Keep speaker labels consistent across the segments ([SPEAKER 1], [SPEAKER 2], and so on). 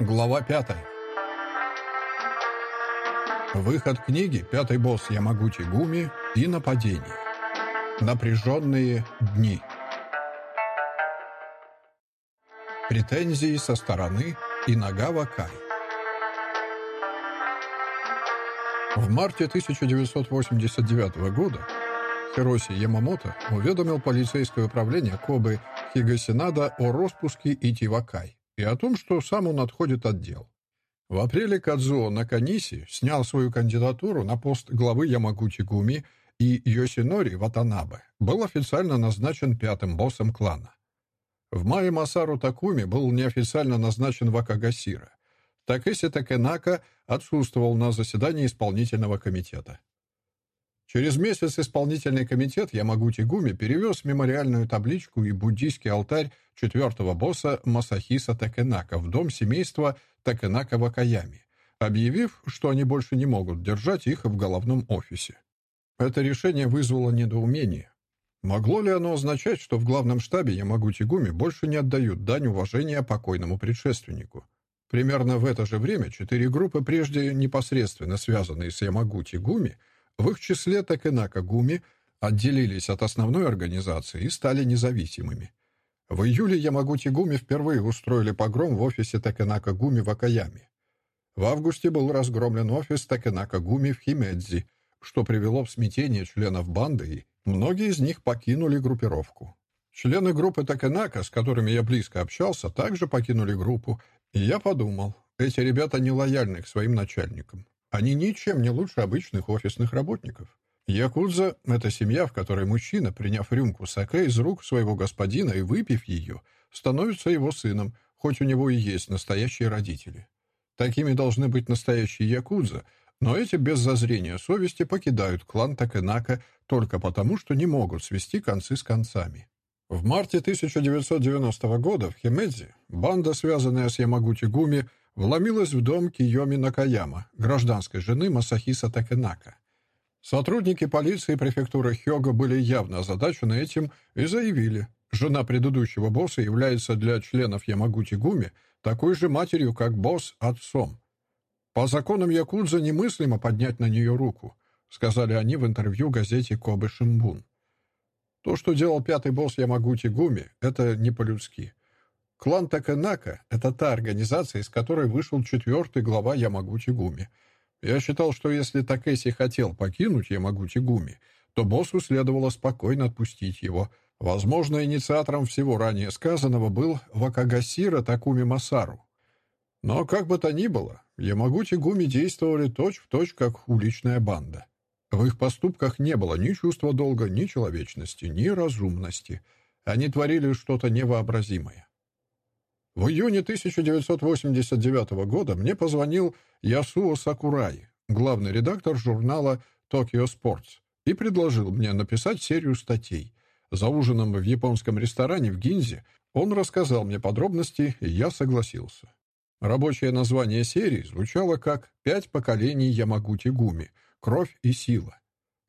[SPEAKER 1] Глава пятая. Выход книги «Пятый босс Ямагути Гуми» и нападение. Напряженные дни. Претензии со стороны Инагава Кай. В марте 1989 года Хироси Ямамото уведомил полицейское управление Кобы Хигасинада о распуске Итивакай и о том, что сам он отходит от дел. В апреле Кадзуо Наканиси снял свою кандидатуру на пост главы Ямагути Гуми, и Йосинори Ватанабе был официально назначен пятым боссом клана. В мае Масару Такуми был неофициально назначен в Акагасира. Такеси Такенака отсутствовал на заседании исполнительного комитета. Через месяц исполнительный комитет Ямагути Гуми перевез мемориальную табличку и буддийский алтарь четвертого босса Масахиса Такенака в дом семейства Такенака Вакаями, объявив, что они больше не могут держать их в головном офисе. Это решение вызвало недоумение. Могло ли оно означать, что в главном штабе Ямагути Гуми больше не отдают дань уважения покойному предшественнику? Примерно в это же время четыре группы, прежде непосредственно связанные с Ямагути Гуми, в их числе Такенака Гуми отделились от основной организации и стали независимыми. В июле Ямагути Гуми впервые устроили погром в офисе Такенака Гуми в Акаяме. В августе был разгромлен офис Такенака Гуми в Химедзи, что привело в смятение членов банды, и многие из них покинули группировку. Члены группы Такенака, с которыми я близко общался, также покинули группу, и я подумал, эти ребята не лояльны к своим начальникам. Они ничем не лучше обычных офисных работников. Якудза — это семья, в которой мужчина, приняв рюмку саке из рук своего господина и выпив ее, становится его сыном, хоть у него и есть настоящие родители. Такими должны быть настоящие якудза, но эти без зазрения совести покидают клан Такенака только потому, что не могут свести концы с концами. В марте 1990 года в Химедзи банда, связанная с Ямагути Гуми, вломилась в дом Киоми Накаяма, гражданской жены Масахиса Такенака. Сотрудники полиции префектуры Хёга были явно озадачены этим и заявили, жена предыдущего босса является для членов Ямагути Гуми такой же матерью, как босс отцом. По законам Якудза немыслимо поднять на нее руку, сказали они в интервью газете Кобе Шимбун. То, что делал пятый босс Ямагути Гуми, это не по-людски. Клан Таканака — это та организация, из которой вышел четвертый глава Ямагути Гуми. Я считал, что если Такеси хотел покинуть Ямагути Гуми, то боссу следовало спокойно отпустить его. Возможно, инициатором всего ранее сказанного был Вакагасира Такуми Масару. Но как бы то ни было, Ямагути Гуми действовали точь-в-точь, точь, как уличная банда. В их поступках не было ни чувства долга, ни человечности, ни разумности. Они творили что-то невообразимое. В июне 1989 года мне позвонил Ясуо Сакурай, главный редактор журнала Tokyo Sports, и предложил мне написать серию статей. За ужином в японском ресторане в Гинзе он рассказал мне подробности, и я согласился. Рабочее название серии звучало как «Пять поколений Ямагути Гуми. Кровь и сила».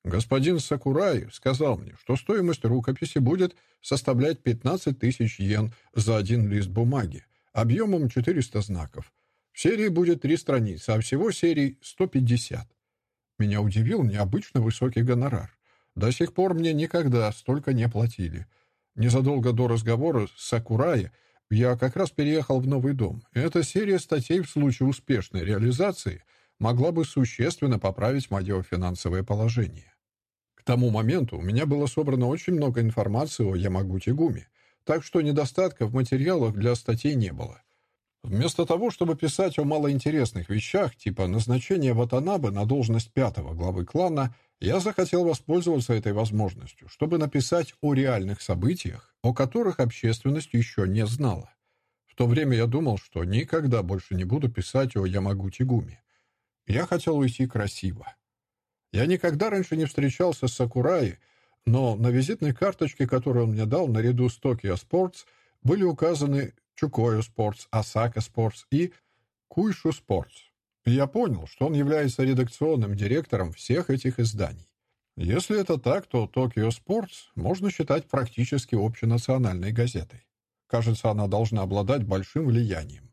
[SPEAKER 1] Господин Сакурай сказал мне, что стоимость рукописи будет составлять 15 тысяч йен за один лист бумаги, объемом 400 знаков. В серии будет три страницы, а всего серий 150. Меня удивил необычно высокий гонорар. До сих пор мне никогда столько не платили. Незадолго до разговора с Сакурай я как раз переехал в новый дом. Эта серия статей в случае успешной реализации могла бы существенно поправить мое финансовое положение тому моменту у меня было собрано очень много информации о Ямагути Гуми, так что недостатка в материалах для статей не было. Вместо того, чтобы писать о малоинтересных вещах, типа назначения Ватанабе на должность пятого главы клана, я захотел воспользоваться этой возможностью, чтобы написать о реальных событиях, о которых общественность еще не знала. В то время я думал, что никогда больше не буду писать о Ямагути Гуми. Я хотел уйти красиво. Я никогда раньше не встречался с Сакураи, но на визитной карточке, которую он мне дал, наряду с Токио Спортс, были указаны Чукойо Спортс, Осака Спортс и Куйшу Спортс. Я понял, что он является редакционным директором всех этих изданий. Если это так, то Токио Спортс можно считать практически общенациональной газетой. Кажется, она должна обладать большим влиянием.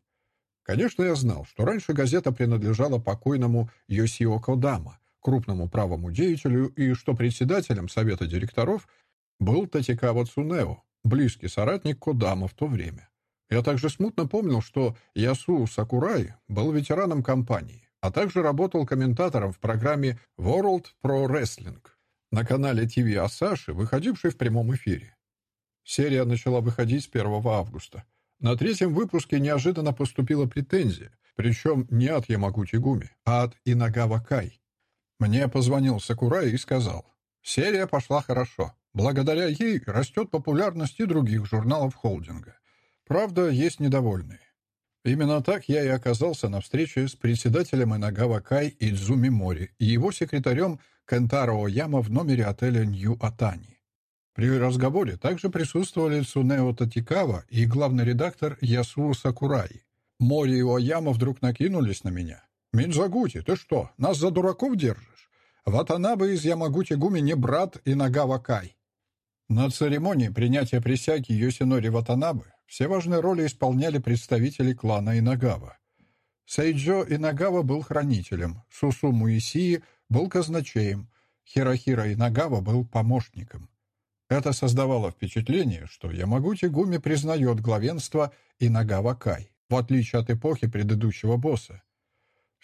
[SPEAKER 1] Конечно, я знал, что раньше газета принадлежала покойному Йосио Кодама, крупному правому деятелю, и что председателем совета директоров был Татикава Цунео, близкий соратник Кодама в то время. Я также смутно помнил, что Ясу Сакурай был ветераном компании, а также работал комментатором в программе World Pro Wrestling на канале ТВ Асаши, выходившей в прямом эфире. Серия начала выходить с 1 августа. На третьем выпуске неожиданно поступила претензия, причем не от Ямагути Гуми, а от Инагава Кай. Мне позвонил Сакурай и сказал, «Серия пошла хорошо. Благодаря ей растет популярность и других журналов холдинга. Правда, есть недовольные. Именно так я и оказался на встрече с председателем Инагава Кай Идзуми Мори и его секретарем Кентаро Ояма в номере отеля Нью Атани. При разговоре также присутствовали Цунео Татикава и главный редактор Ясу Сакурай. Мори и Ояма вдруг накинулись на меня. «Минзагути, ты что, нас за дураков держишь? Ватанабе из Ямагути Гуми не брат Инагава Кай». На церемонии принятия присяги Йосинори Ватанабе все важные роли исполняли представители клана Инагава. Сейджо Инагава был хранителем, Сусуму Исии был казначеем, Хирохира Инагава был помощником. Это создавало впечатление, что Ямагути Гуми признает главенство Инагава Кай, в отличие от эпохи предыдущего босса.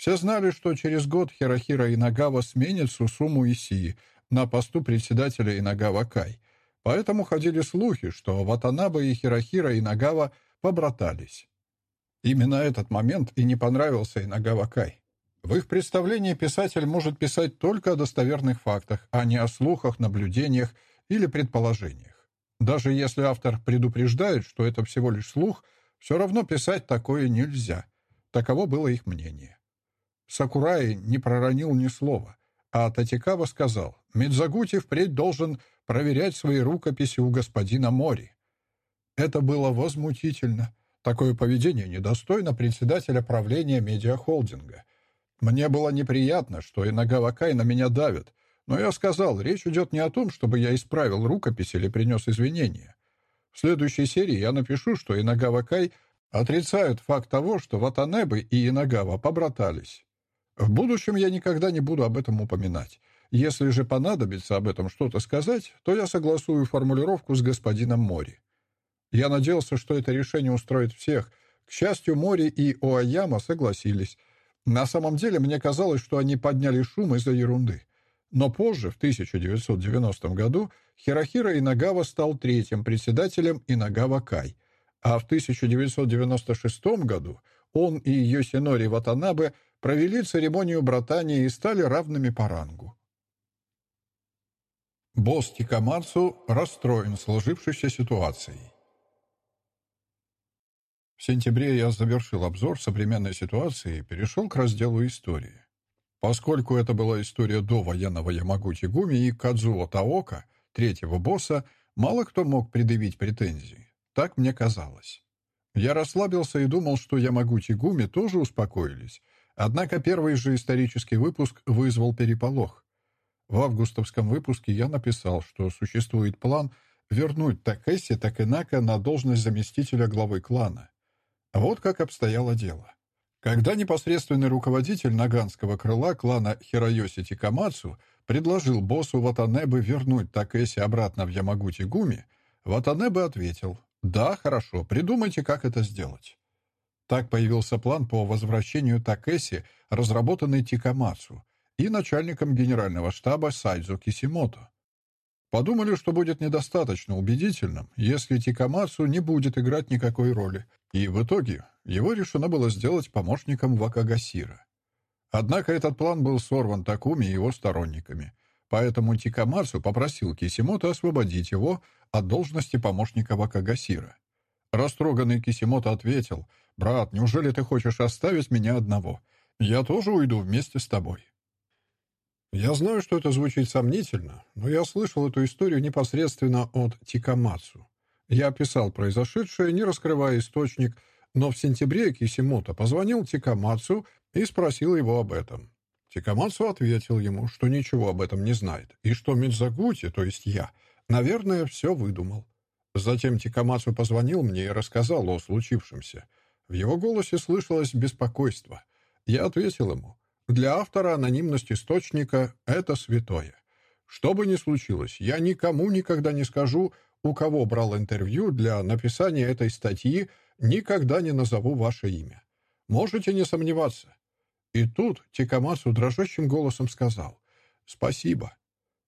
[SPEAKER 1] Все знали, что через год Хирохира Инагава сменит Сусуму Исии на посту председателя Инагава Кай, Поэтому ходили слухи, что Ватанаба и Хирохира Инагава побратались. Именно этот момент и не понравился Инагава Кай. В их представлении писатель может писать только о достоверных фактах, а не о слухах, наблюдениях или предположениях. Даже если автор предупреждает, что это всего лишь слух, все равно писать такое нельзя. Таково было их мнение. Сакураи не проронил ни слова, а Татикава сказал, «Мидзагути впредь должен проверять свои рукописи у господина Мори. Это было возмутительно. Такое поведение недостойно председателя правления медиахолдинга. Мне было неприятно, что Инагавакай на меня давит, но я сказал, речь идет не о том, чтобы я исправил рукопись или принес извинения. В следующей серии я напишу, что Инагавакай отрицают факт того, что Ватанебы и Инагава побратались. В будущем я никогда не буду об этом упоминать. Если же понадобится об этом что-то сказать, то я согласую формулировку с господином Мори. Я надеялся, что это решение устроит всех. К счастью, Мори и Оаяма согласились. На самом деле, мне казалось, что они подняли шум из-за ерунды. Но позже, в 1990 году, Хирохира Инагава стал третьим председателем Инагава Кай, а в 1996 году он и Йосинори Ватанабе провели церемонию братания и стали равными по рангу. Босс Тикамацу расстроен сложившейся ситуацией. В сентябре я завершил обзор современной ситуации и перешел к разделу истории. Поскольку это была история до военного Ямагути Гуми и Кадзуо Таока, третьего босса, мало кто мог предъявить претензии. Так мне казалось. Я расслабился и думал, что Ямагути Гуми тоже успокоились. Однако первый же исторический выпуск вызвал переполох. В августовском выпуске я написал, что существует план вернуть Такэси Такэнака на должность заместителя главы клана. Вот как обстояло дело. Когда непосредственный руководитель наганского крыла клана Хироёси Тикамацу предложил боссу Ватанебе вернуть Такэси обратно в Ямагути-гуми, Ватанебе ответил «Да, хорошо, придумайте, как это сделать». Так появился план по возвращению Такэси, разработанный Тикамацу, и начальником генерального штаба Сайдзо Кисимото. Подумали, что будет недостаточно убедительным, если Тикамацу не будет играть никакой роли, и в итоге его решено было сделать помощником Вакагасира. Однако этот план был сорван Такуми и его сторонниками, поэтому Тикамацу попросил Кисимото освободить его от должности помощника Вакагасира. Растроганный Кисимото ответил, «Брат, неужели ты хочешь оставить меня одного? Я тоже уйду вместе с тобой». Я знаю, что это звучит сомнительно, но я слышал эту историю непосредственно от Тикамацу. Я описал произошедшее, не раскрывая источник, но в сентябре Кисимото позвонил Тикамацу и спросил его об этом. Тикамацу ответил ему, что ничего об этом не знает, и что Мидзагути, то есть я, наверное, все выдумал. Затем Тикамацу позвонил мне и рассказал о случившемся. В его голосе слышалось беспокойство. Я ответил ему, для автора анонимность источника — это святое. Что бы ни случилось, я никому никогда не скажу, у кого брал интервью для написания этой статьи, никогда не назову ваше имя. Можете не сомневаться. И тут Тикамасу дрожащим голосом сказал «Спасибо».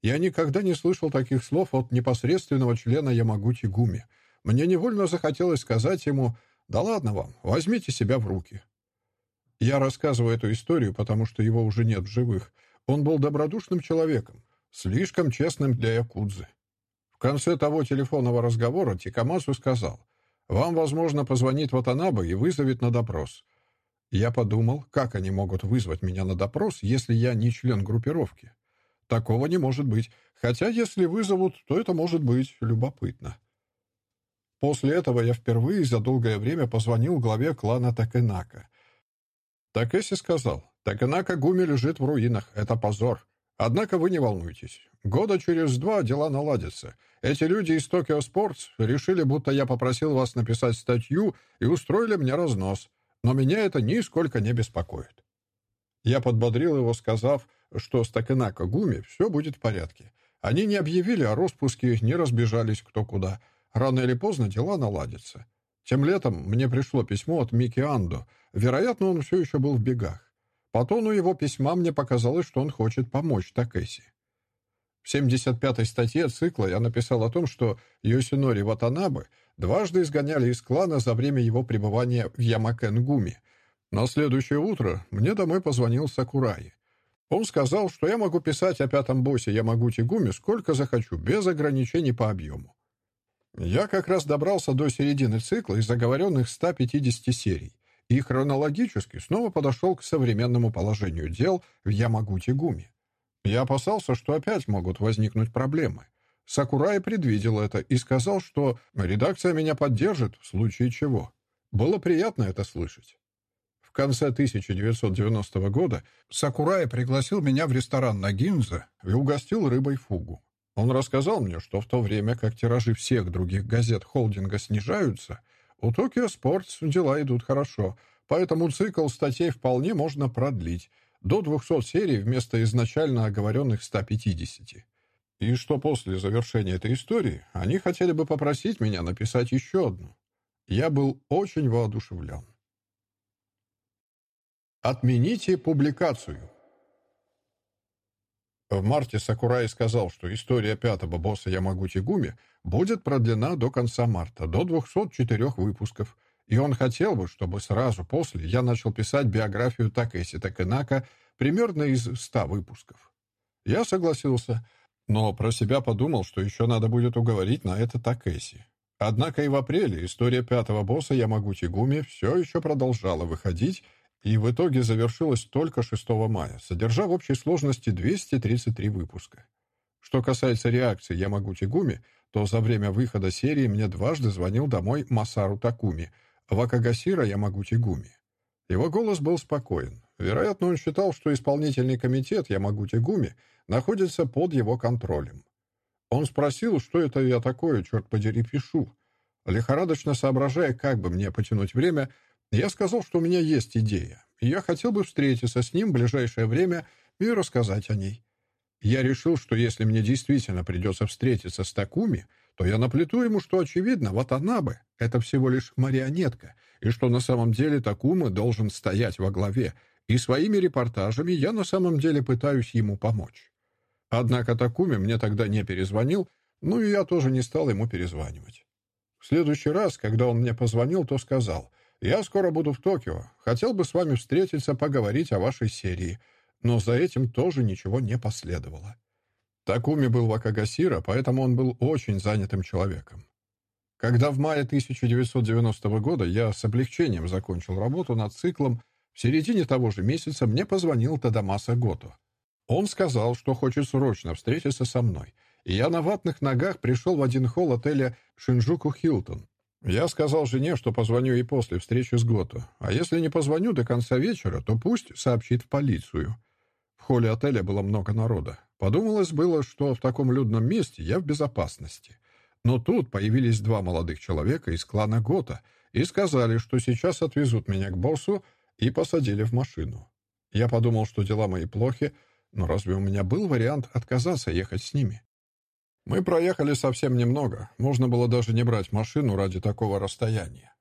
[SPEAKER 1] Я никогда не слышал таких слов от непосредственного члена Ямагути Гуми. Мне невольно захотелось сказать ему «Да ладно вам, возьмите себя в руки». Я рассказываю эту историю, потому что его уже нет в живых. Он был добродушным человеком, слишком честным для якудзы. В конце того телефонного разговора Тикамасу сказал «Вам, возможно, позвонит Ватанаба и вызовет на допрос». Я подумал, как они могут вызвать меня на допрос, если я не член группировки. Такого не может быть. Хотя, если вызовут, то это может быть любопытно. После этого я впервые за долгое время позвонил главе клана Такенака. Такеси сказал, «Такенака Гуми лежит в руинах. Это позор. Однако вы не волнуйтесь. Года через два дела наладятся. Эти люди из Токио Спортс решили, будто я попросил вас написать статью и устроили мне разнос. Но меня это нисколько не беспокоит». Я подбодрил его, сказав, что с Такенака Гуми все будет в порядке. Они не объявили о распуске, не разбежались кто куда. Рано или поздно дела наладятся. Тем летом мне пришло письмо от Мики Андо. Вероятно, он все еще был в бегах. По тону его письма мне показалось, что он хочет помочь Такеси. В 75-й статье цикла я написал о том, что Йосинори Ватанабе дважды изгоняли из клана за время его пребывания в Ямакенгуме. На следующее утро мне домой позвонил Сакураи. Он сказал, что я могу писать о пятом боссе Ямагути Гуми сколько захочу, без ограничений по объему. Я как раз добрался до середины цикла из заговоренных 150 серий и хронологически снова подошел к современному положению дел в Ямагути Гуми. Я опасался, что опять могут возникнуть проблемы. Сакурай предвидел это и сказал, что редакция меня поддержит в случае чего. Было приятно это слышать. В конце 1990 года Сакурай пригласил меня в ресторан на Гинза и угостил рыбой фугу. Он рассказал мне, что в то время, как тиражи всех других газет холдинга снижаются, у Токио Спортс дела идут хорошо, поэтому цикл статей вполне можно продлить до 200 серий вместо изначально оговоренных 150. И что после завершения этой истории они хотели бы попросить меня написать еще одну. Я был очень воодушевлен. Отмените публикацию. В марте Сакурай сказал, что история пятого босса Ямагути Гуми будет продлена до конца марта, до 204 выпусков, и он хотел бы, чтобы сразу после я начал писать биографию Такэси Такенака примерно из 100 выпусков. Я согласился, но про себя подумал, что еще надо будет уговорить на это Такэси. Однако и в апреле история пятого босса Ямагути Гуми все еще продолжала выходить, и в итоге завершилась только 6 мая, содержа в общей сложности 233 выпуска. Что касается реакции Ямагути Гуми, то за время выхода серии мне дважды звонил домой Масару Такуми, Вакагасира Ямагути Гуми. Его голос был спокоен. Вероятно, он считал, что исполнительный комитет Ямагути Гуми находится под его контролем. Он спросил, что это я такое, черт подери, пишу. Лихорадочно соображая, как бы мне потянуть время, я сказал, что у меня есть идея, и я хотел бы встретиться с ним в ближайшее время и рассказать о ней. Я решил, что если мне действительно придется встретиться с Такуми, то я наплету ему, что, очевидно, Ватанабе — это всего лишь марионетка, и что на самом деле Такума должен стоять во главе, и своими репортажами я на самом деле пытаюсь ему помочь. Однако Такуми мне тогда не перезвонил, ну и я тоже не стал ему перезванивать. В следующий раз, когда он мне позвонил, то сказал — я скоро буду в Токио. Хотел бы с вами встретиться, поговорить о вашей серии. Но за этим тоже ничего не последовало. Такуми был Вакагасира, поэтому он был очень занятым человеком. Когда в мае 1990 года я с облегчением закончил работу над циклом, в середине того же месяца мне позвонил Тадамаса Гото. Он сказал, что хочет срочно встретиться со мной, и я на ватных ногах пришел в один холл отеля «Шинджуку Хилтон», я сказал жене, что позвоню ей после встречи с Гото. А если не позвоню до конца вечера, то пусть сообщит в полицию. В холле отеля было много народа. Подумалось было, что в таком людном месте я в безопасности. Но тут появились два молодых человека из клана Гота и сказали, что сейчас отвезут меня к боссу и посадили в машину. Я подумал, что дела мои плохи, но разве у меня был вариант отказаться ехать с ними? Мы проехали совсем немного, можно было даже не брать машину ради такого расстояния.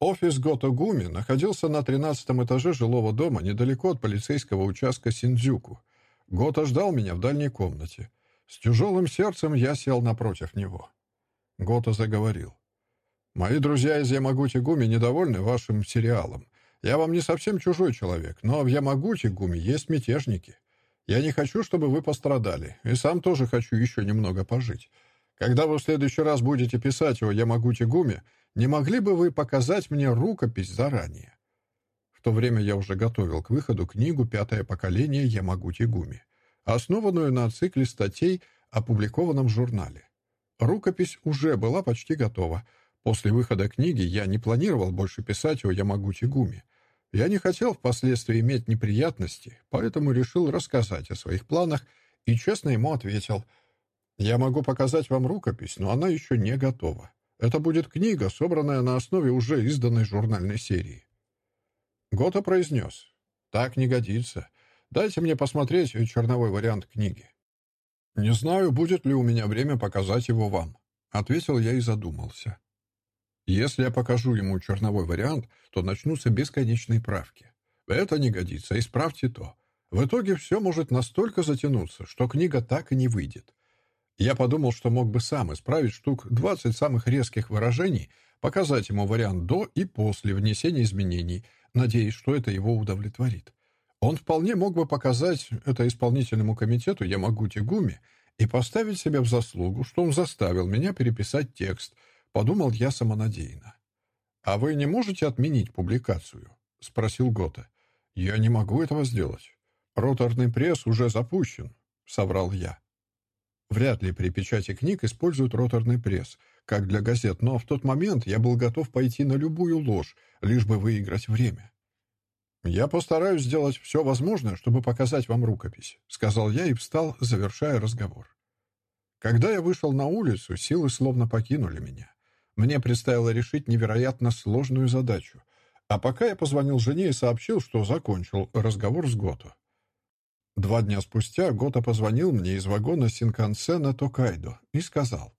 [SPEAKER 1] Офис Гото Гуми находился на 13 этаже жилого дома недалеко от полицейского участка Синдзюку. Гото ждал меня в дальней комнате. С тяжелым сердцем я сел напротив него. Гото заговорил. «Мои друзья из Ямагути-Гуми недовольны вашим сериалом. Я вам не совсем чужой человек, но в Ямагути-Гуми есть мятежники. Я не хочу, чтобы вы пострадали, и сам тоже хочу еще немного пожить. Когда вы в следующий раз будете писать о Ямагути-Гуми, не могли бы вы показать мне рукопись заранее?» В то время я уже готовил к выходу книгу «Пятое поколение Ямагути-Гуми», основанную на цикле статей, опубликованном в журнале. Рукопись уже была почти готова. После выхода книги я не планировал больше писать о Ямагути-Гуми. Я не хотел впоследствии иметь неприятности, поэтому решил рассказать о своих планах и честно ему ответил. «Я могу показать вам рукопись, но она еще не готова. Это будет книга, собранная на основе уже изданной журнальной серии». Гота произнес. «Так не годится. Дайте мне посмотреть черновой вариант книги». «Не знаю, будет ли у меня время показать его вам», — ответил я и задумался. «Если я покажу ему черновой вариант, то начнутся бесконечные правки. Это не годится, исправьте то. В итоге все может настолько затянуться, что книга так и не выйдет. Я подумал, что мог бы сам исправить штук 20 самых резких выражений, показать ему вариант до и после внесения изменений, надеясь, что это его удовлетворит. Он вполне мог бы показать это исполнительному комитету Ямагути Гуми и поставить себе в заслугу, что он заставил меня переписать текст, подумал я самонадеянно. «А вы не можете отменить публикацию?» — спросил Гота. «Я не могу этого сделать. Роторный пресс уже запущен», — соврал я. Вряд ли при печати книг используют роторный пресс, как для газет, но в тот момент я был готов пойти на любую ложь, лишь бы выиграть время. «Я постараюсь сделать все возможное, чтобы показать вам рукопись», — сказал я и встал, завершая разговор. Когда я вышел на улицу, силы словно покинули меня. Мне предстояло решить невероятно сложную задачу. А пока я позвонил жене и сообщил, что закончил разговор с Гото. Два дня спустя Гото позвонил мне из вагона Синкансена Токайдо и сказал,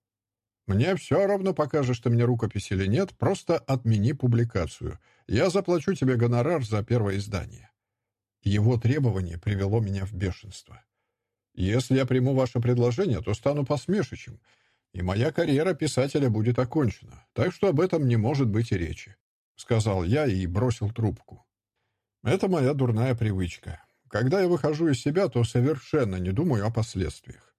[SPEAKER 1] «Мне все равно, покажешь ты мне рукопись или нет, просто отмени публикацию. Я заплачу тебе гонорар за первое издание». Его требование привело меня в бешенство. «Если я приму ваше предложение, то стану посмешищем, и моя карьера писателя будет окончена, так что об этом не может быть и речи», — сказал я и бросил трубку. «Это моя дурная привычка. Когда я выхожу из себя, то совершенно не думаю о последствиях.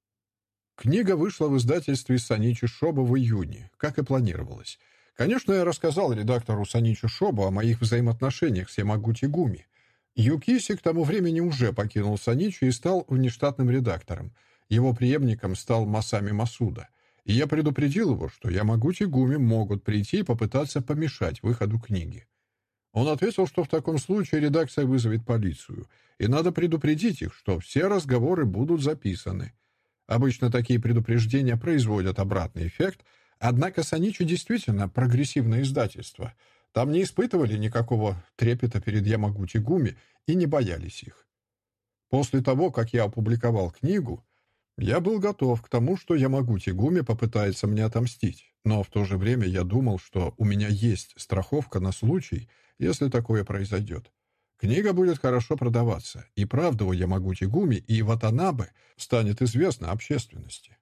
[SPEAKER 1] Книга вышла в издательстве Саничи Шоба в июне, как и планировалось. Конечно, я рассказал редактору Саничи Шобу о моих взаимоотношениях с Ямагути Гуми. Юкиси к тому времени уже покинул Саничи и стал внештатным редактором. Его преемником стал Масами Масуда. Я предупредил его, что Ямагути Гуми могут прийти и попытаться помешать выходу книги. Он ответил, что в таком случае редакция вызовет полицию, и надо предупредить их, что все разговоры будут записаны. Обычно такие предупреждения производят обратный эффект, однако Саничи действительно прогрессивное издательство. Там не испытывали никакого трепета перед Ямагути Гуми и не боялись их. После того, как я опубликовал книгу, я был готов к тому, что Ямагути Гуми попытается мне отомстить, но в то же время я думал, что у меня есть страховка на случай, если такое произойдет. Книга будет хорошо продаваться, и правда о Ямагути Гуми и Ватанабе станет известна общественности.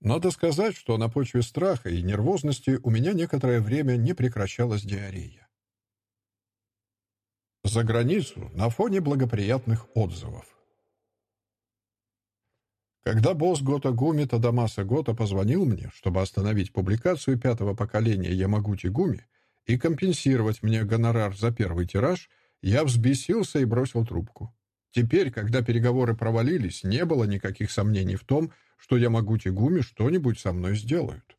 [SPEAKER 1] Надо сказать, что на почве страха и нервозности у меня некоторое время не прекращалась диарея. За границу на фоне благоприятных отзывов. Когда босс Гота Гуми Тадамаса Гота позвонил мне, чтобы остановить публикацию пятого поколения Ямагути Гуми и компенсировать мне гонорар за первый тираж, я взбесился и бросил трубку. Теперь, когда переговоры провалились, не было никаких сомнений в том, что Ямагути Гуми что-нибудь со мной сделают.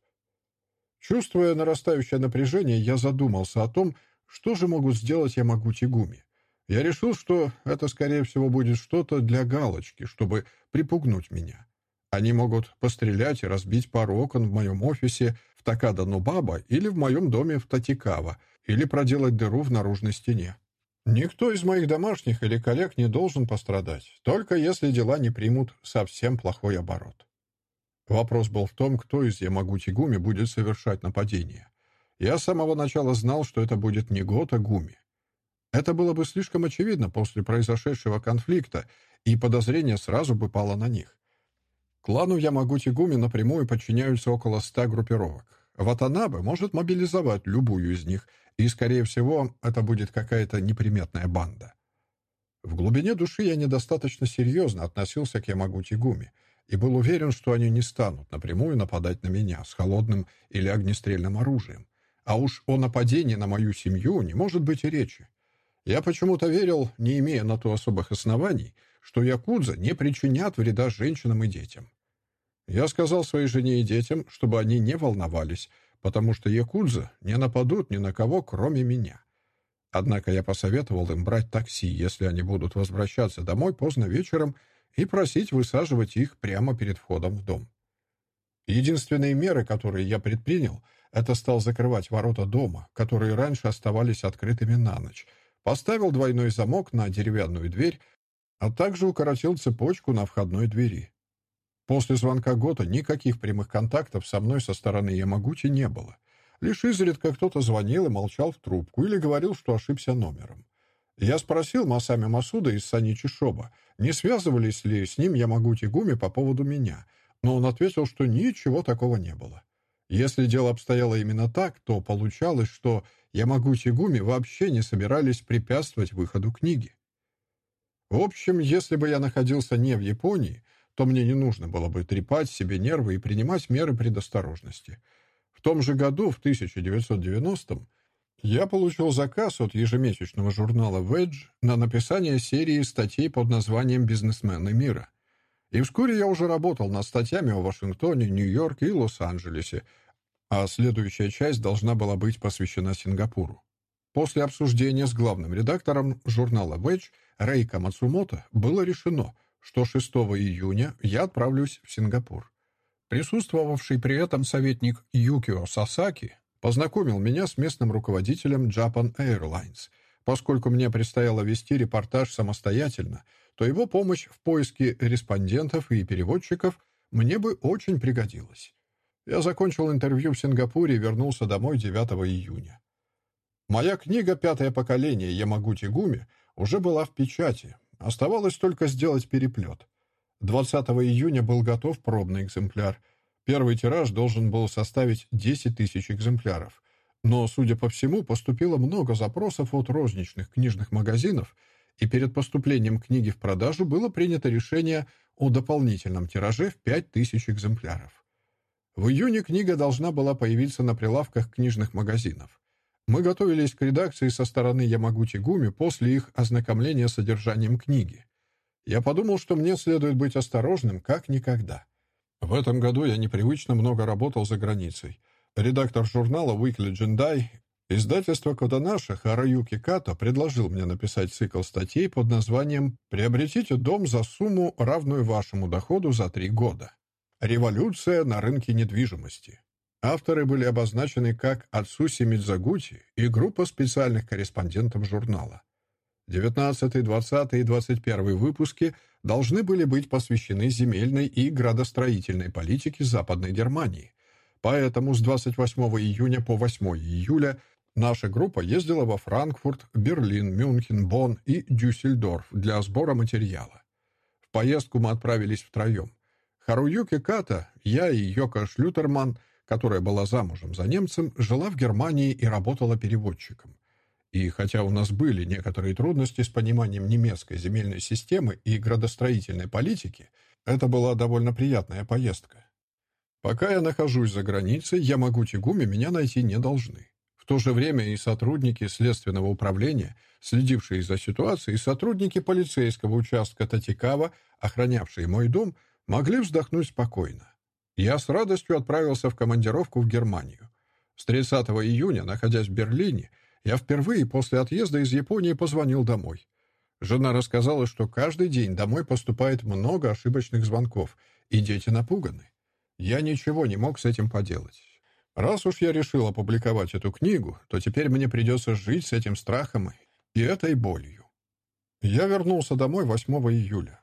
[SPEAKER 1] Чувствуя нарастающее напряжение, я задумался о том, что же могут сделать Ямагути Гуми. Я решил, что это, скорее всего, будет что-то для галочки, чтобы припугнуть меня. Они могут пострелять и разбить пару окон в моем офисе в Такада-Нубаба или в моем доме в Татикава, или проделать дыру в наружной стене. Никто из моих домашних или коллег не должен пострадать, только если дела не примут совсем плохой оборот. Вопрос был в том, кто из Ямагути-Гуми будет совершать нападение. Я с самого начала знал, что это будет не Гота Гуми. Это было бы слишком очевидно после произошедшего конфликта, и подозрение сразу бы пало на них. Клану Ямагути-Гуми напрямую подчиняются около ста группировок. Ватанабе может мобилизовать любую из них, и, скорее всего, это будет какая-то неприметная банда. В глубине души я недостаточно серьезно относился к Ямагути-Гуми и был уверен, что они не станут напрямую нападать на меня с холодным или огнестрельным оружием. А уж о нападении на мою семью не может быть и речи. Я почему-то верил, не имея на то особых оснований, что якудза не причинят вреда женщинам и детям. Я сказал своей жене и детям, чтобы они не волновались, потому что якудза не нападут ни на кого, кроме меня. Однако я посоветовал им брать такси, если они будут возвращаться домой поздно вечером, и просить высаживать их прямо перед входом в дом. Единственные меры, которые я предпринял, это стал закрывать ворота дома, которые раньше оставались открытыми на ночь, поставил двойной замок на деревянную дверь, а также укоротил цепочку на входной двери. После звонка Гота никаких прямых контактов со мной со стороны Ямагути не было. Лишь изредка кто-то звонил и молчал в трубку или говорил, что ошибся номером. Я спросил Масами Масуда из Саничи Шоба, не связывались ли с ним Ямагути Гуми по поводу меня, но он ответил, что ничего такого не было. Если дело обстояло именно так, то получалось, что Ямагути Гуми вообще не собирались препятствовать выходу книги. В общем, если бы я находился не в Японии, то мне не нужно было бы трепать себе нервы и принимать меры предосторожности. В том же году, в 1990-м, я получил заказ от ежемесячного журнала «Ведж» на написание серии статей под названием «Бизнесмены мира». И вскоре я уже работал над статьями о Вашингтоне, Нью-Йорке и Лос-Анджелесе, а следующая часть должна была быть посвящена Сингапуру. После обсуждения с главным редактором журнала «Ведж» Рейка Мацумото было решено, что 6 июня я отправлюсь в Сингапур. Присутствовавший при этом советник Юкио Сасаки познакомил меня с местным руководителем Japan Airlines. Поскольку мне предстояло вести репортаж самостоятельно, то его помощь в поиске респондентов и переводчиков мне бы очень пригодилась. Я закончил интервью в Сингапуре и вернулся домой 9 июня. Моя книга «Пятое поколение Ямагути Гуми» уже была в печати. Оставалось только сделать переплет. 20 июня был готов пробный экземпляр. Первый тираж должен был составить 10 тысяч экземпляров. Но, судя по всему, поступило много запросов от розничных книжных магазинов, и перед поступлением книги в продажу было принято решение о дополнительном тираже в 5 тысяч экземпляров. В июне книга должна была появиться на прилавках книжных магазинов. Мы готовились к редакции со стороны Ямагути Гуми после их ознакомления с содержанием книги. Я подумал, что мне следует быть осторожным, как никогда. В этом году я непривычно много работал за границей. Редактор журнала Weekly Jendai издательства Коданаша Хараюки Като предложил мне написать цикл статей под названием «Приобретите дом за сумму, равную вашему доходу за три года. Революция на рынке недвижимости». Авторы были обозначены как Ацуси Мидзагути и группа специальных корреспондентов журнала. 19, 20 и 21 выпуски должны были быть посвящены земельной и градостроительной политике Западной Германии. Поэтому с 28 июня по 8 июля наша группа ездила во Франкфурт, Берлин, Мюнхен, Бонн и Дюссельдорф для сбора материала. В поездку мы отправились втроем. Харуюки Ката, я и Йока Шлютерман – которая была замужем за немцем, жила в Германии и работала переводчиком. И хотя у нас были некоторые трудности с пониманием немецкой земельной системы и градостроительной политики, это была довольно приятная поездка. Пока я нахожусь за границей, я могу Тигуми меня найти не должны. В то же время и сотрудники следственного управления, следившие за ситуацией, и сотрудники полицейского участка Татикава, охранявшие мой дом, могли вздохнуть спокойно. Я с радостью отправился в командировку в Германию. С 30 июня, находясь в Берлине, я впервые после отъезда из Японии позвонил домой. Жена рассказала, что каждый день домой поступает много ошибочных звонков, и дети напуганы. Я ничего не мог с этим поделать. Раз уж я решил опубликовать эту книгу, то теперь мне придется жить с этим страхом и этой болью. Я вернулся домой 8 июля.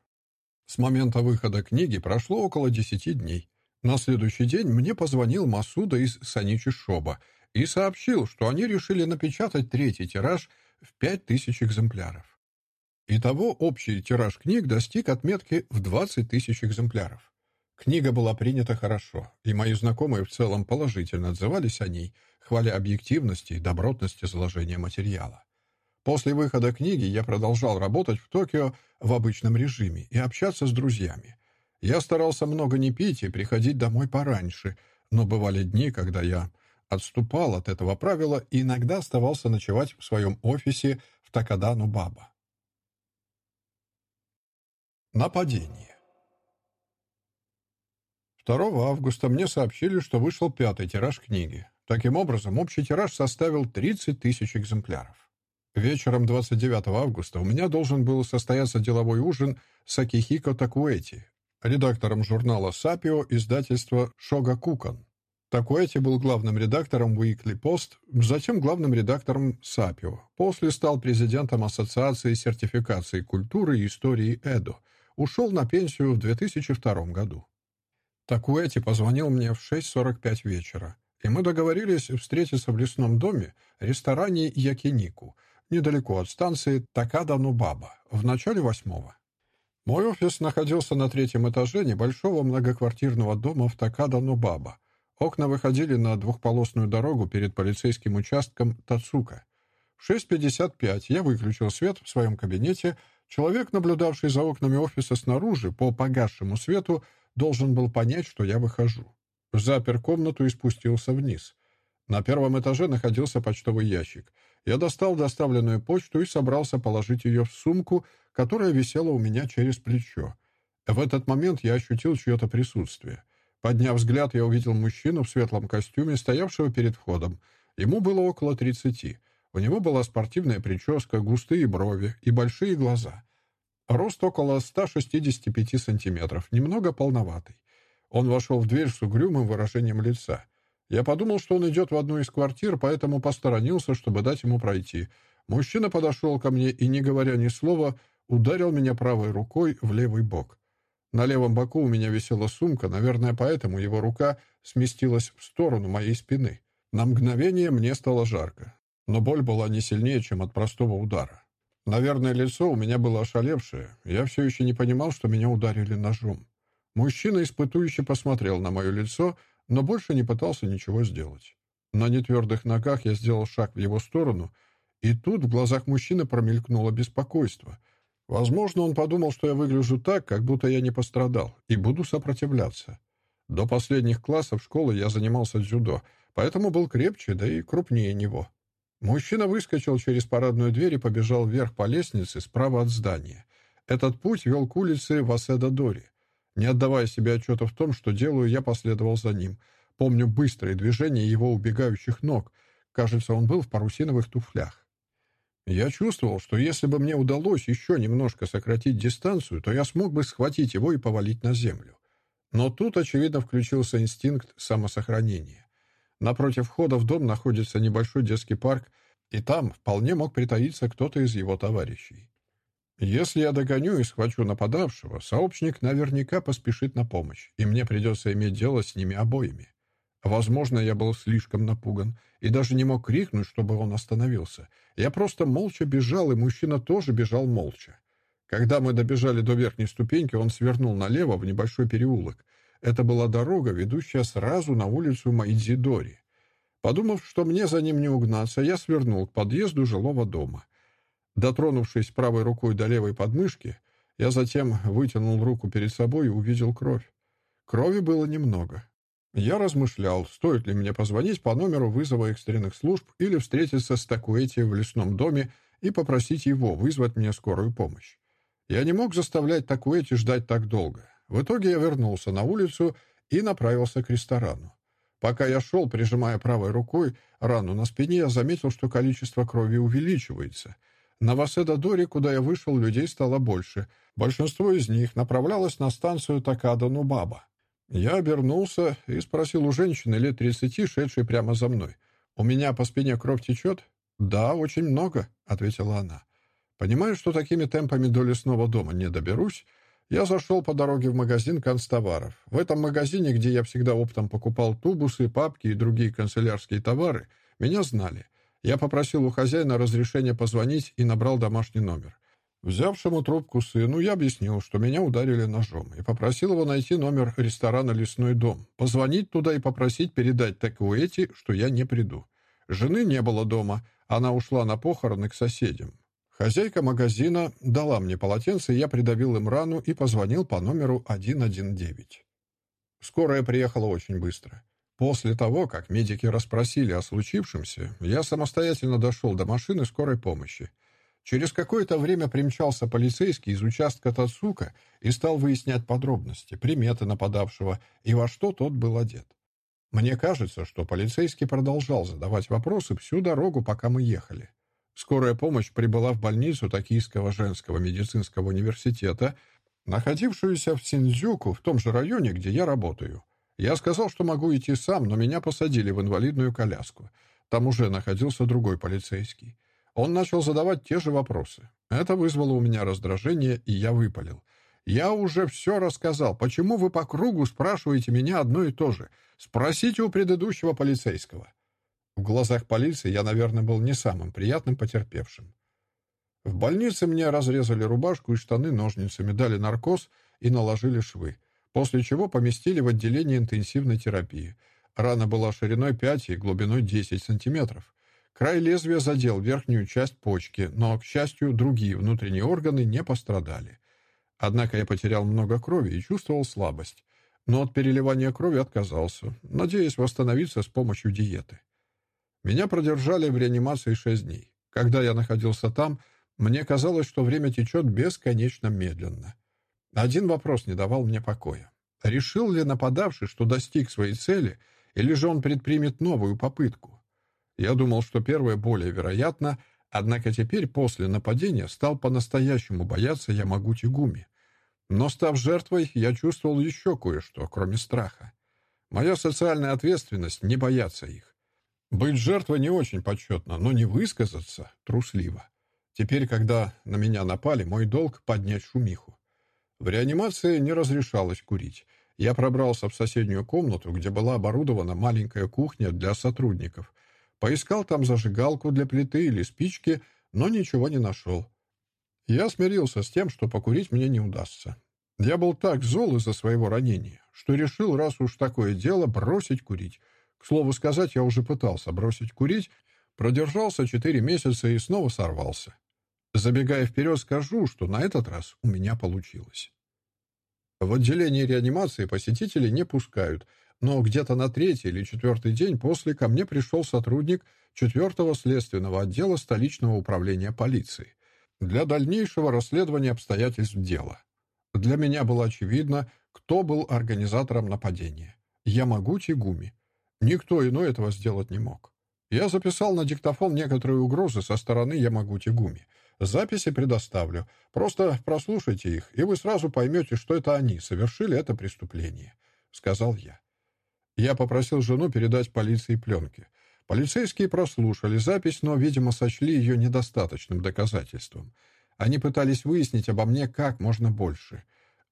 [SPEAKER 1] С момента выхода книги прошло около 10 дней. На следующий день мне позвонил Масуда из Саничи Шоба и сообщил, что они решили напечатать третий тираж в 5000 экземпляров. Итого общий тираж книг достиг отметки в 20 тысяч экземпляров. Книга была принята хорошо, и мои знакомые в целом положительно отзывались о ней, хваля объективности и добротность изложения материала. После выхода книги я продолжал работать в Токио в обычном режиме и общаться с друзьями. Я старался много не пить и приходить домой пораньше, но бывали дни, когда я отступал от этого правила и иногда оставался ночевать в своем офисе в Такадану Баба. Нападение 2 августа мне сообщили, что вышел пятый тираж книги. Таким образом, общий тираж составил 30 тысяч экземпляров. Вечером 29 августа у меня должен был состояться деловой ужин с Акихико Такуэти, редактором журнала «Сапио» издательства «Шога Кукан». Такуэти был главным редактором Weekly Post, затем главным редактором «Сапио». После стал президентом Ассоциации сертификации культуры и истории Эдо. Ушел на пенсию в 2002 году. Такуэти позвонил мне в 6.45 вечера, и мы договорились встретиться в лесном доме, ресторане Якинику, недалеко от станции Такада-Нубаба, в начале восьмого. Мой офис находился на третьем этаже небольшого многоквартирного дома в Такада-Нубаба. Окна выходили на двухполосную дорогу перед полицейским участком Тацука. В 6.55 я выключил свет в своем кабинете. Человек, наблюдавший за окнами офиса снаружи, по погасшему свету, должен был понять, что я выхожу. Запер комнату и спустился вниз. На первом этаже находился почтовый ящик. Я достал доставленную почту и собрался положить ее в сумку, которая висела у меня через плечо. В этот момент я ощутил чье-то присутствие. Подняв взгляд, я увидел мужчину в светлом костюме, стоявшего перед входом. Ему было около тридцати. У него была спортивная прическа, густые брови и большие глаза. Рост около 165 сантиметров, немного полноватый. Он вошел в дверь с угрюмым выражением лица. Я подумал, что он идет в одну из квартир, поэтому посторонился, чтобы дать ему пройти. Мужчина подошел ко мне и, не говоря ни слова, ударил меня правой рукой в левый бок. На левом боку у меня висела сумка, наверное, поэтому его рука сместилась в сторону моей спины. На мгновение мне стало жарко, но боль была не сильнее, чем от простого удара. Наверное, лицо у меня было ошалевшее. Я все еще не понимал, что меня ударили ножом. Мужчина испытующе посмотрел на мое лицо, но больше не пытался ничего сделать. На нетвердых ногах я сделал шаг в его сторону, и тут в глазах мужчины промелькнуло беспокойство. Возможно, он подумал, что я выгляжу так, как будто я не пострадал, и буду сопротивляться. До последних классов школы я занимался дзюдо, поэтому был крепче, да и крупнее него. Мужчина выскочил через парадную дверь и побежал вверх по лестнице справа от здания. Этот путь вел к улице Васеда-Дори. Не отдавая себе отчета в том, что делаю, я последовал за ним. Помню быстрые движения его убегающих ног. Кажется, он был в парусиновых туфлях. Я чувствовал, что если бы мне удалось еще немножко сократить дистанцию, то я смог бы схватить его и повалить на землю. Но тут, очевидно, включился инстинкт самосохранения. Напротив входа в дом находится небольшой детский парк, и там вполне мог притаиться кто-то из его товарищей. Если я догоню и схвачу нападавшего, сообщник наверняка поспешит на помощь, и мне придется иметь дело с ними обоими. Возможно, я был слишком напуган и даже не мог крикнуть, чтобы он остановился. Я просто молча бежал, и мужчина тоже бежал молча. Когда мы добежали до верхней ступеньки, он свернул налево в небольшой переулок. Это была дорога, ведущая сразу на улицу Майдзидори. Подумав, что мне за ним не угнаться, я свернул к подъезду жилого дома. Дотронувшись правой рукой до левой подмышки, я затем вытянул руку перед собой и увидел кровь. Крови было немного. Я размышлял, стоит ли мне позвонить по номеру вызова экстренных служб или встретиться с Такуэти в лесном доме и попросить его вызвать мне скорую помощь. Я не мог заставлять Такуэти ждать так долго. В итоге я вернулся на улицу и направился к ресторану. Пока я шел, прижимая правой рукой рану на спине, я заметил, что количество крови увеличивается. На Васеда-Доре, куда я вышел, людей стало больше. Большинство из них направлялось на станцию Такада-Нубаба. Я обернулся и спросил у женщины лет тридцати, шедшей прямо за мной. «У меня по спине кровь течет?» «Да, очень много», — ответила она. «Понимаю, что такими темпами до лесного дома не доберусь. Я зашел по дороге в магазин канцтоваров. В этом магазине, где я всегда оптом покупал тубусы, папки и другие канцелярские товары, меня знали. Я попросил у хозяина разрешения позвонить и набрал домашний номер. Взявшему трубку сыну я объяснил, что меня ударили ножом, и попросил его найти номер ресторана «Лесной дом», позвонить туда и попросить передать Такуэти, что я не приду. Жены не было дома, она ушла на похороны к соседям. Хозяйка магазина дала мне полотенце, я придавил им рану и позвонил по номеру 119. Скорая приехала очень быстро. После того, как медики расспросили о случившемся, я самостоятельно дошел до машины скорой помощи. Через какое-то время примчался полицейский из участка Тацука и стал выяснять подробности, приметы нападавшего и во что тот был одет. Мне кажется, что полицейский продолжал задавать вопросы всю дорогу, пока мы ехали. Скорая помощь прибыла в больницу Токийского женского медицинского университета, находившуюся в Синдзюку, в том же районе, где я работаю. Я сказал, что могу идти сам, но меня посадили в инвалидную коляску. Там уже находился другой полицейский. Он начал задавать те же вопросы. Это вызвало у меня раздражение, и я выпалил. «Я уже все рассказал. Почему вы по кругу спрашиваете меня одно и то же? Спросите у предыдущего полицейского». В глазах полиции я, наверное, был не самым приятным потерпевшим. В больнице мне разрезали рубашку и штаны ножницами, дали наркоз и наложили швы после чего поместили в отделение интенсивной терапии. Рана была шириной 5 и глубиной 10 сантиметров. Край лезвия задел верхнюю часть почки, но, к счастью, другие внутренние органы не пострадали. Однако я потерял много крови и чувствовал слабость. Но от переливания крови отказался, надеясь восстановиться с помощью диеты. Меня продержали в реанимации 6 дней. Когда я находился там, мне казалось, что время течет бесконечно медленно. Один вопрос не давал мне покоя. Решил ли нападавший, что достиг своей цели, или же он предпримет новую попытку? Я думал, что первое более вероятно, однако теперь после нападения стал по-настоящему бояться Ямагути Гуми. Но став жертвой, я чувствовал еще кое-что, кроме страха. Моя социальная ответственность — не бояться их. Быть жертвой не очень почетно, но не высказаться — трусливо. Теперь, когда на меня напали, мой долг — поднять шумиху. В реанимации не разрешалось курить. Я пробрался в соседнюю комнату, где была оборудована маленькая кухня для сотрудников. Поискал там зажигалку для плиты или спички, но ничего не нашел. Я смирился с тем, что покурить мне не удастся. Я был так зол из-за своего ранения, что решил, раз уж такое дело, бросить курить. К слову сказать, я уже пытался бросить курить, продержался четыре месяца и снова сорвался. Забегая вперед, скажу, что на этот раз у меня получилось. В отделении реанимации посетителей не пускают, но где-то на третий или четвертый день после ко мне пришел сотрудник четвертого следственного отдела столичного управления полиции для дальнейшего расследования обстоятельств дела. Для меня было очевидно, кто был организатором нападения. Ямагути Гуми. Никто иной этого сделать не мог. Я записал на диктофон некоторые угрозы со стороны Ямагути Гуми — Записи предоставлю. Просто прослушайте их, и вы сразу поймете, что это они совершили это преступление», — сказал я. Я попросил жену передать полиции пленки. Полицейские прослушали запись, но, видимо, сочли ее недостаточным доказательством. Они пытались выяснить обо мне как можно больше.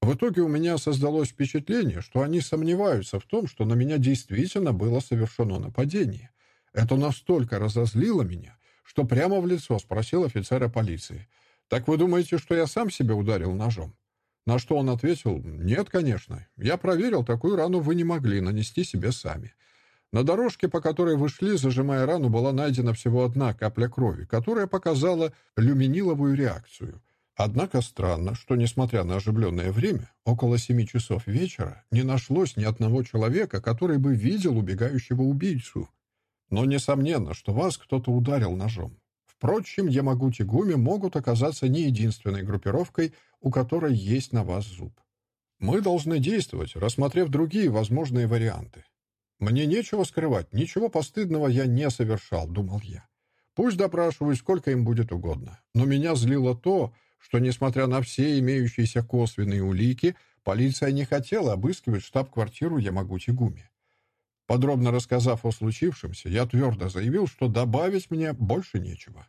[SPEAKER 1] В итоге у меня создалось впечатление, что они сомневаются в том, что на меня действительно было совершено нападение. Это настолько разозлило меня, что прямо в лицо спросил офицера полиции. «Так вы думаете, что я сам себя ударил ножом?» На что он ответил, «Нет, конечно. Я проверил, такую рану вы не могли нанести себе сами. На дорожке, по которой вы шли, зажимая рану, была найдена всего одна капля крови, которая показала люминиловую реакцию. Однако странно, что, несмотря на оживленное время, около семи часов вечера, не нашлось ни одного человека, который бы видел убегающего убийцу. Но несомненно, что вас кто-то ударил ножом. Впрочем, Ямагути-гуми могут оказаться не единственной группировкой, у которой есть на вас зуб. Мы должны действовать, рассмотрев другие возможные варианты. Мне нечего скрывать, ничего постыдного я не совершал, думал я. Пусть допрашивают, сколько им будет угодно. Но меня злило то, что, несмотря на все имеющиеся косвенные улики, полиция не хотела обыскивать штаб-квартиру Ямагути-Гуми. Подробно рассказав о случившемся, я твердо заявил, что добавить мне больше нечего.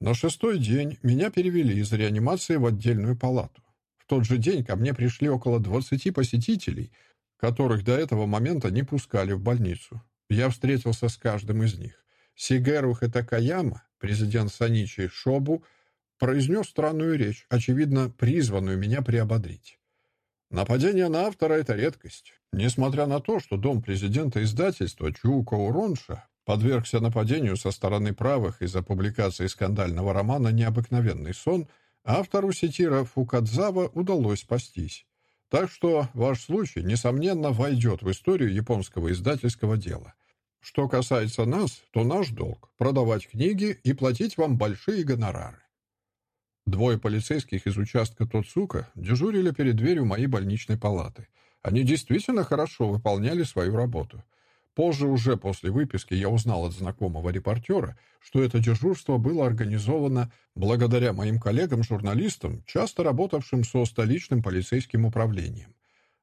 [SPEAKER 1] На шестой день меня перевели из реанимации в отдельную палату. В тот же день ко мне пришли около 20 посетителей, которых до этого момента не пускали в больницу. Я встретился с каждым из них. Сигеру Хатакаяма, президент Саничи Шобу, произнес странную речь, очевидно, призванную меня приободрить. Нападение на автора — это редкость. Несмотря на то, что дом президента издательства Чуко Уронша подвергся нападению со стороны правых из-за публикации скандального романа «Необыкновенный сон», автору сетира Фукадзава удалось спастись. Так что ваш случай, несомненно, войдет в историю японского издательского дела. Что касается нас, то наш долг — продавать книги и платить вам большие гонорары. Двое полицейских из участка Тоцука дежурили перед дверью моей больничной палаты. Они действительно хорошо выполняли свою работу. Позже, уже после выписки, я узнал от знакомого репортера, что это дежурство было организовано благодаря моим коллегам-журналистам, часто работавшим со столичным полицейским управлением.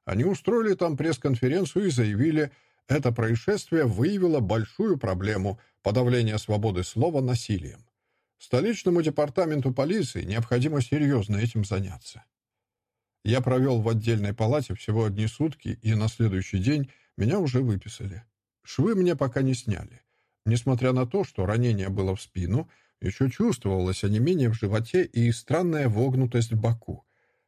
[SPEAKER 1] Они устроили там пресс-конференцию и заявили, это происшествие выявило большую проблему подавления свободы слова насилием. Столичному департаменту полиции необходимо серьезно этим заняться. Я провел в отдельной палате всего одни сутки, и на следующий день меня уже выписали. Швы мне пока не сняли. Несмотря на то, что ранение было в спину, еще чувствовалось онемение в животе и странная вогнутость в боку.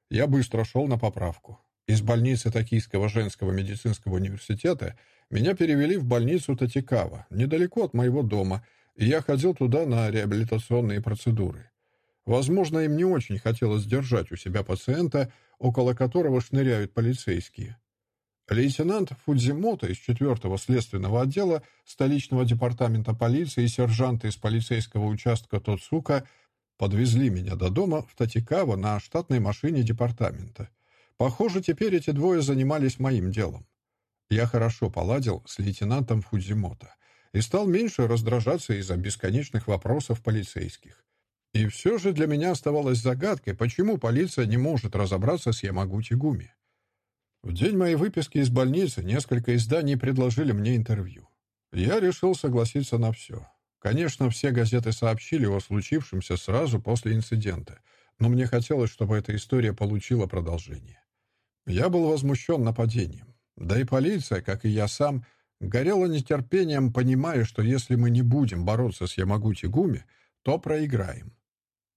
[SPEAKER 1] Я быстро шел на поправку. Из больницы Токийского женского медицинского университета меня перевели в больницу Татикава, недалеко от моего дома, я ходил туда на реабилитационные процедуры. Возможно, им не очень хотелось держать у себя пациента, около которого шныряют полицейские. Лейтенант Фудзимото из 4-го следственного отдела столичного департамента полиции и сержанты из полицейского участка Тоцука подвезли меня до дома в Татикаво на штатной машине департамента. Похоже, теперь эти двое занимались моим делом. Я хорошо поладил с лейтенантом Фудзимото — и стал меньше раздражаться из-за бесконечных вопросов полицейских. И все же для меня оставалось загадкой, почему полиция не может разобраться с Ямагути Гуми. В день моей выписки из больницы несколько изданий предложили мне интервью. Я решил согласиться на все. Конечно, все газеты сообщили о случившемся сразу после инцидента, но мне хотелось, чтобы эта история получила продолжение. Я был возмущен нападением. Да и полиция, как и я сам, горела нетерпением, понимая, что если мы не будем бороться с Ямагути Гуми, то проиграем.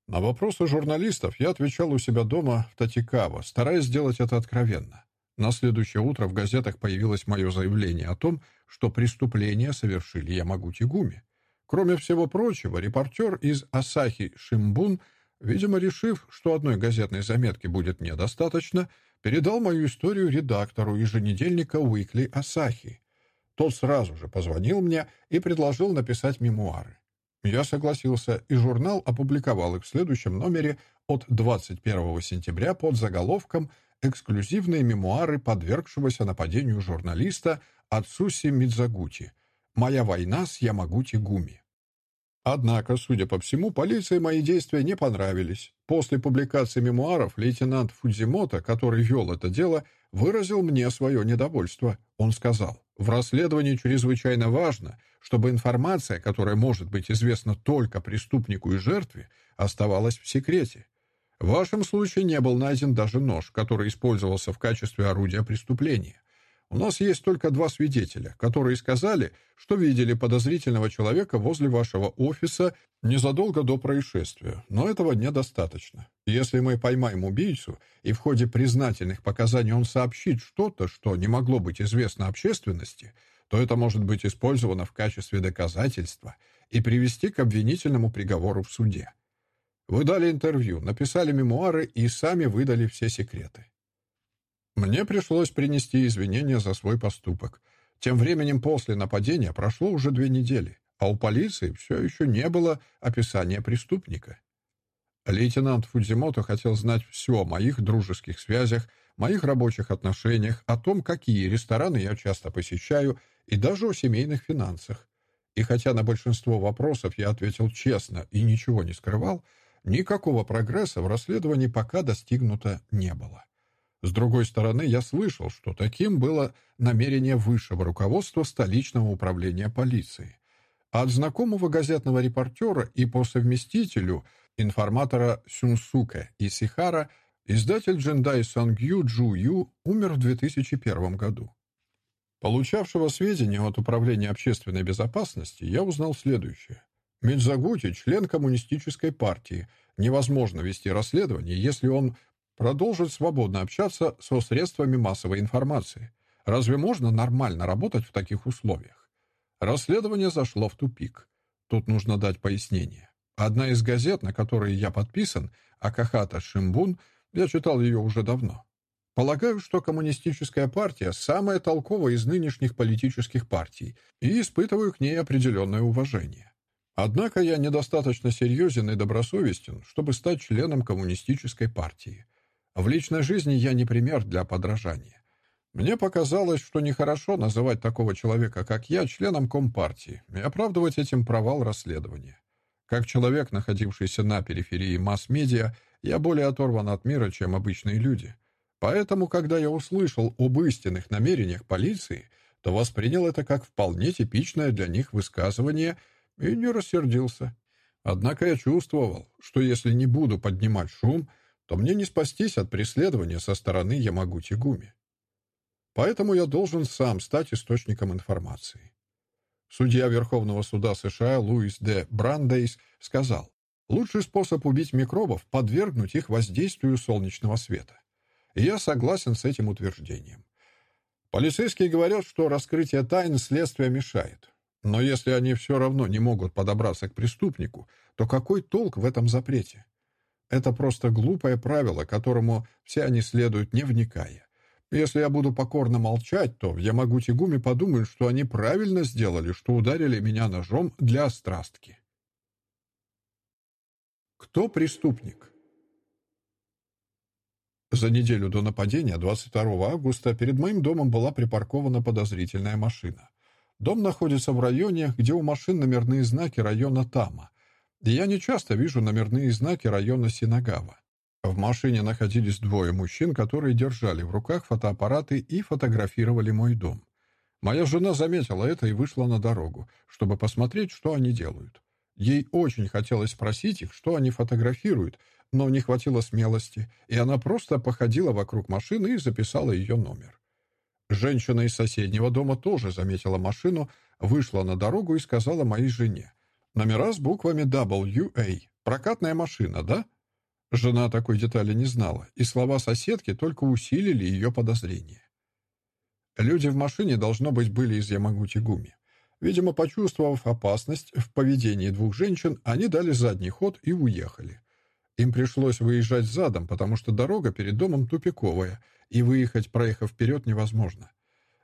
[SPEAKER 1] На вопросы журналистов я отвечал у себя дома в Татикаво, стараясь сделать это откровенно. На следующее утро в газетах появилось мое заявление о том, что преступление совершили Ямагути Гуми. Кроме всего прочего, репортер из Асахи Шимбун, видимо, решив, что одной газетной заметки будет недостаточно, передал мою историю редактору еженедельника Уикли Асахи. Тот сразу же позвонил мне и предложил написать мемуары. Я согласился, и журнал опубликовал их в следующем номере от 21 сентября под заголовком «Эксклюзивные мемуары подвергшегося нападению журналиста Ацуси Мидзагути. Моя война с Ямагути Гуми». Однако, судя по всему, полиции мои действия не понравились. После публикации мемуаров лейтенант Фудзимото, который вел это дело, выразил мне свое недовольство. Он сказал, в расследовании чрезвычайно важно, чтобы информация, которая может быть известна только преступнику и жертве, оставалась в секрете. В вашем случае не был найден даже нож, который использовался в качестве орудия преступления. У нас есть только два свидетеля, которые сказали, что видели подозрительного человека возле вашего офиса незадолго до происшествия, но этого недостаточно. Если мы поймаем убийцу, и в ходе признательных показаний он сообщит что-то, что не могло быть известно общественности, то это может быть использовано в качестве доказательства и привести к обвинительному приговору в суде. Вы дали интервью, написали мемуары и сами выдали все секреты. Мне пришлось принести извинения за свой поступок. Тем временем после нападения прошло уже две недели, а у полиции все еще не было описания преступника. Лейтенант Фудзимото хотел знать все о моих дружеских связях, моих рабочих отношениях, о том, какие рестораны я часто посещаю, и даже о семейных финансах. И хотя на большинство вопросов я ответил честно и ничего не скрывал, никакого прогресса в расследовании пока достигнуто не было. С другой стороны, я слышал, что таким было намерение высшего руководства столичного управления полиции. От знакомого газетного репортера и по совместителю информатора Сюнсука и Сихара издатель Джендай Сангью Джу Ю умер в 2001 году. Получавшего сведения от Управления общественной безопасности, я узнал следующее. Мидзагути — член коммунистической партии. Невозможно вести расследование, если он продолжит свободно общаться со средствами массовой информации. Разве можно нормально работать в таких условиях? Расследование зашло в тупик. Тут нужно дать пояснение. Одна из газет, на которые я подписан, Акахата Шимбун, я читал ее уже давно. Полагаю, что коммунистическая партия самая толковая из нынешних политических партий, и испытываю к ней определенное уважение. Однако я недостаточно серьезен и добросовестен, чтобы стать членом коммунистической партии. В личной жизни я не пример для подражания. Мне показалось, что нехорошо называть такого человека, как я, членом Компартии и оправдывать этим провал расследования. Как человек, находившийся на периферии масс-медиа, я более оторван от мира, чем обычные люди. Поэтому, когда я услышал об истинных намерениях полиции, то воспринял это как вполне типичное для них высказывание и не рассердился. Однако я чувствовал, что если не буду поднимать шум, то мне не спастись от преследования со стороны Ямагути-Гуми. Поэтому я должен сам стать источником информации. Судья Верховного суда США Луис Д. Брандейс сказал, лучший способ убить микробов — подвергнуть их воздействию солнечного света. И я согласен с этим утверждением. Полицейские говорят, что раскрытие тайн следствия мешает. Но если они все равно не могут подобраться к преступнику, то какой толк в этом запрете? Это просто глупое правило, которому все они следуют, не вникая. Если я буду покорно молчать, то в Ямагути-Гуми подумают, что они правильно сделали, что ударили меня ножом для острастки. Кто преступник? За неделю до нападения, 22 августа, перед моим домом была припаркована подозрительная машина. Дом находится в районе, где у машин номерные знаки района Тама, я не часто вижу номерные знаки района Синагава. В машине находились двое мужчин, которые держали в руках фотоаппараты и фотографировали мой дом. Моя жена заметила это и вышла на дорогу, чтобы посмотреть, что они делают. Ей очень хотелось спросить их, что они фотографируют, но не хватило смелости, и она просто походила вокруг машины и записала ее номер. Женщина из соседнего дома тоже заметила машину, вышла на дорогу и сказала моей жене, Номера с буквами WA. Прокатная машина, да? Жена такой детали не знала, и слова соседки только усилили ее подозрения. Люди в машине, должно быть, были из Ямагути-Гуми. Видимо, почувствовав опасность в поведении двух женщин, они дали задний ход и уехали. Им пришлось выезжать задом, потому что дорога перед домом тупиковая, и выехать, проехав вперед, невозможно.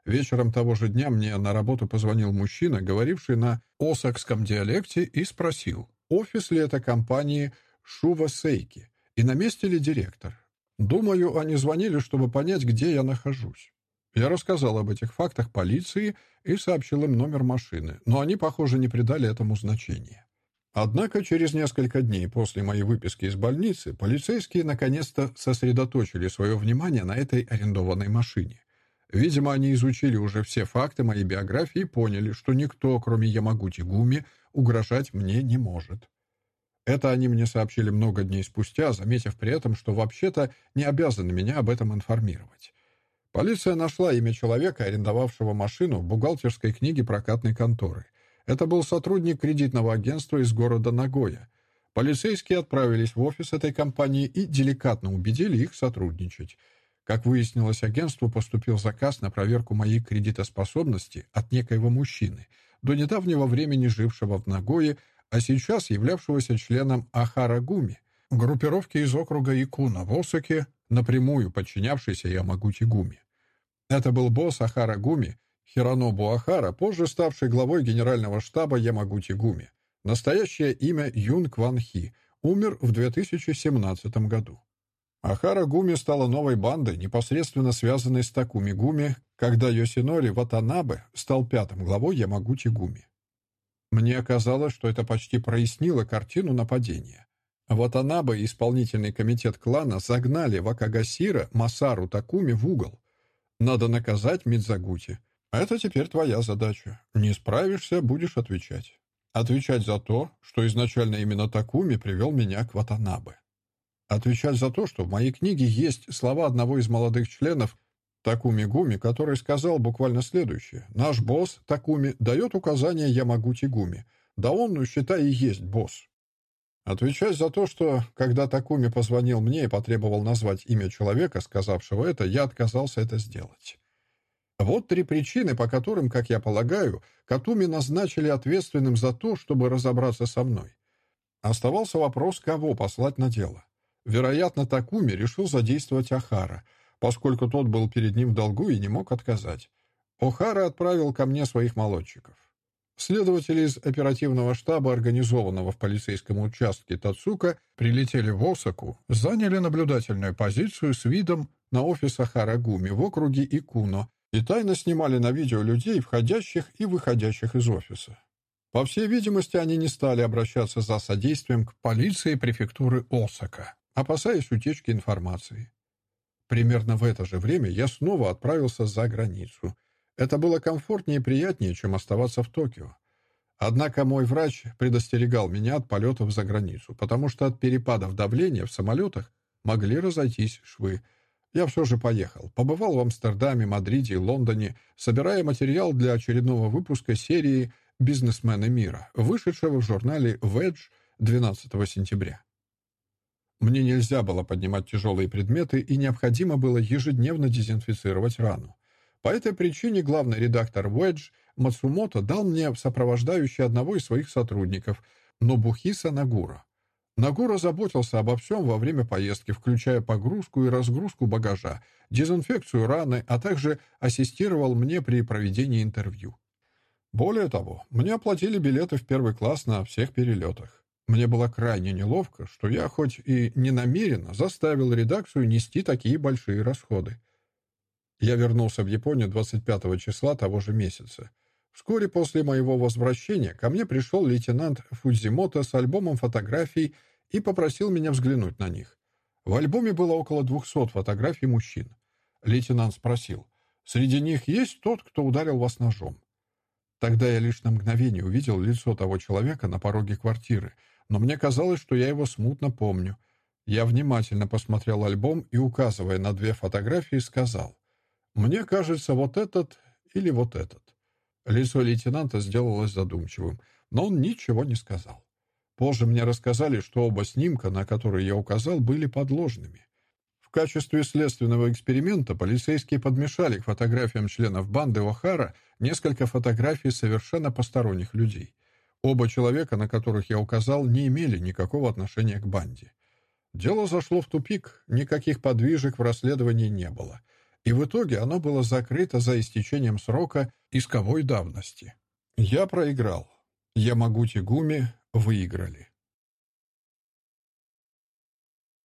[SPEAKER 1] Вечером того же дня мне на работу позвонил мужчина, говоривший на осакском диалекте, и спросил, офис ли это компании Шува Сейки и на месте ли директор. Думаю, они звонили, чтобы понять, где я нахожусь. Я рассказал об этих фактах полиции и сообщил им номер машины, но они, похоже, не придали этому значения. Однако через несколько дней после моей выписки из больницы полицейские наконец-то сосредоточили свое внимание на этой арендованной машине. Видимо, они изучили уже все факты моей биографии и поняли, что никто, кроме Ямагути Гуми, угрожать мне не может. Это они мне сообщили много дней спустя, заметив при этом, что вообще-то не обязаны меня об этом информировать. Полиция нашла имя человека, арендовавшего машину в бухгалтерской книге прокатной конторы. Это был сотрудник кредитного агентства из города Нагоя. Полицейские отправились в офис этой компании и деликатно убедили их сотрудничать — как выяснилось, агентству поступил заказ на проверку моей кредитоспособности от некоего мужчины, до недавнего времени жившего в Нагое, а сейчас являвшегося членом Ахара Гуми, группировки из округа Икуна в Осаке, напрямую подчинявшейся Ямагути Гуми. Это был босс Ахара Гуми, Хиранобу Ахара, позже ставший главой генерального штаба Ямагути Гуми. Настоящее имя Юн Кван Хи, умер в 2017 году. Ахара Гуми стала новой бандой, непосредственно связанной с Такуми Гуми, когда Йосинори Ватанабе стал пятым главой Ямагути Гуми. Мне казалось, что это почти прояснило картину нападения. Вот она бы исполнительный комитет клана загнали Вакагасира Масару Такуми в угол. Надо наказать Мидзагути. Это теперь твоя задача. Не справишься, будешь отвечать. Отвечать за то, что изначально именно Такуми привел меня к Ватанабе. Отвечать за то, что в моей книге есть слова одного из молодых членов Такуми Гуми, который сказал буквально следующее. «Наш босс, Такуми, дает указания Ямагути Гуми. Да он, ну, считай, и есть босс». Отвечать за то, что, когда Такуми позвонил мне и потребовал назвать имя человека, сказавшего это, я отказался это сделать. Вот три причины, по которым, как я полагаю, Катуми назначили ответственным за то, чтобы разобраться со мной. Оставался вопрос, кого послать на дело. Вероятно, Такуми решил задействовать Ахара — поскольку тот был перед ним в долгу и не мог отказать. О'Хара отправил ко мне своих молодчиков. Следователи из оперативного штаба, организованного в полицейском участке Тацука, прилетели в Осаку, заняли наблюдательную позицию с видом на офис Ахарагуми в округе Икуно и тайно снимали на видео людей, входящих и выходящих из офиса. По всей видимости, они не стали обращаться за содействием к полиции префектуры Осака, опасаясь утечки информации. Примерно в это же время я снова отправился за границу. Это было комфортнее и приятнее, чем оставаться в Токио. Однако мой врач предостерегал меня от полетов за границу, потому что от перепадов давления в самолетах могли разойтись швы. Я все же поехал. Побывал в Амстердаме, Мадриде и Лондоне, собирая материал для очередного выпуска серии «Бизнесмены мира», вышедшего в журнале «Ведж» 12 сентября. Мне нельзя было поднимать тяжелые предметы, и необходимо было ежедневно дезинфицировать рану. По этой причине главный редактор Wedge Мацумото дал мне сопровождающий одного из своих сотрудников, Нобухиса Нагура. Нагура заботился обо всем во время поездки, включая погрузку и разгрузку багажа, дезинфекцию раны, а также ассистировал мне при проведении интервью. Более того, мне оплатили билеты в первый класс на всех перелетах. Мне было крайне неловко, что я, хоть и не намеренно, заставил редакцию нести такие большие расходы. Я вернулся в Японию 25 числа того же месяца. Вскоре после моего возвращения ко мне пришел лейтенант Фудзимото с альбомом фотографий и попросил меня взглянуть на них. В альбоме было около 200 фотографий мужчин. Лейтенант спросил, «Среди них есть тот, кто ударил вас ножом?» Тогда я лишь на мгновение увидел лицо того человека на пороге квартиры — но мне казалось, что я его смутно помню. Я внимательно посмотрел альбом и, указывая на две фотографии, сказал, «Мне кажется, вот этот или вот этот». Лицо лейтенанта сделалось задумчивым, но он ничего не сказал. Позже мне рассказали, что оба снимка, на которые я указал, были подложными. В качестве следственного эксперимента полицейские подмешали к фотографиям членов банды О'Хара несколько фотографий совершенно посторонних людей. Оба человека, на которых я указал, не имели никакого отношения к банде. Дело зашло в тупик, никаких подвижек в расследовании не было. И в итоге оно было закрыто за истечением срока исковой давности. Я проиграл. Ямагути Гуми выиграли.